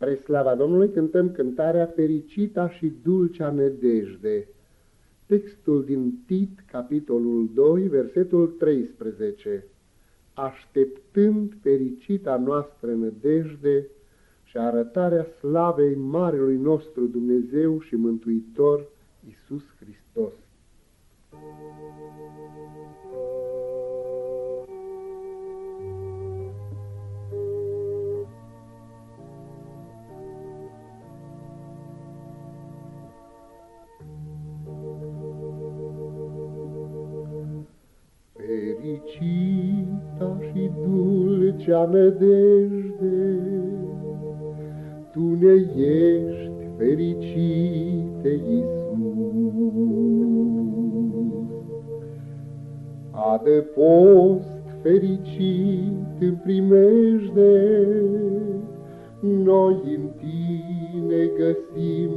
Spre slava Domnului cântăm cântarea Fericita și dulcea nedejde. Textul din Tit, capitolul 2, versetul 13. Așteptând fericita noastră nădejde și arătarea slavei Marelui nostru Dumnezeu și Mântuitor, Isus Hristos. Fericita și dulcea nădejde, Tu ne ești fericite, Iisus. Adăpost fericit în primejde, Noi în Tine găsim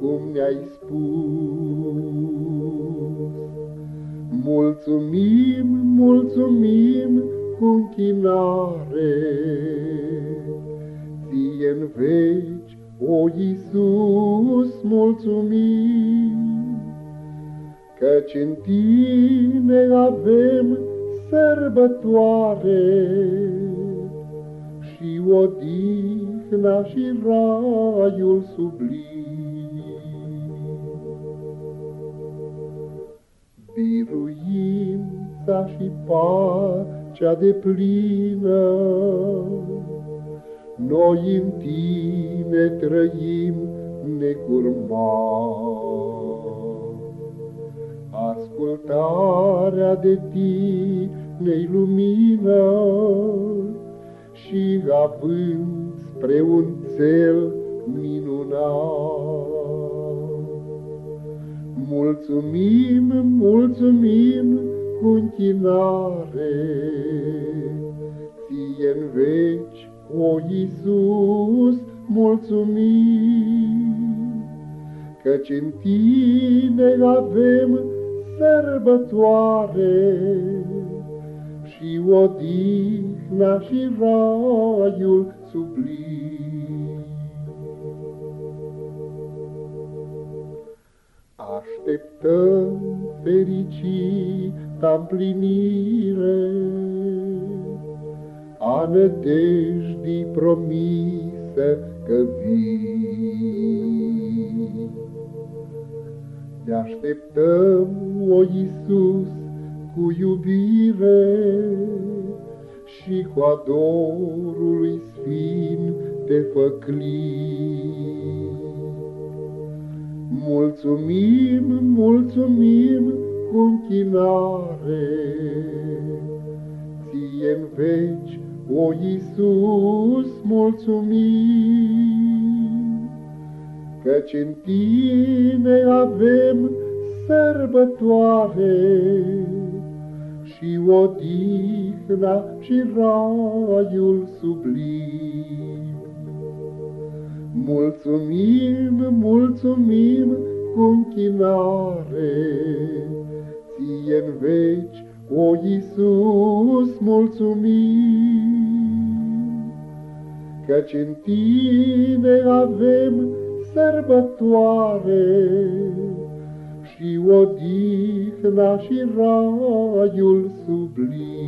cum ne-ai spus. Mulțumim, mulțumim cu închinare, Ție-n veci, o Iisus, mulțumim, Căci în Tine avem sărbătoare Și odihna și raiul sublim. Biruința și pacea de plină. Noi în tine trăim necurmat. Ascultarea de tine lumină și având spre un cel minunat. Mulțumim, mulțumim cu închinare, Ție-n veci, o Iisus, mulțumim, Căci în Tine avem sărbătoare Și odihna și raiul sublim. Așteptăm fericita împlinire a nădejdii promisă că vii. Te așteptăm, o Iisus, cu iubire și cu adorul lui Sfânt te făclii. Mulțumim, mulțumim cu închinare, Ție-n veci, o Iisus, mulțumim, Căci în Tine avem sărbătoare și odihna și raiul sublim. Mulțumim, mulțumim cu închinare, Ție-n veci, o Iisus, mulțumim, Căci în Tine avem sărbătoare și odihna și raiul sublim.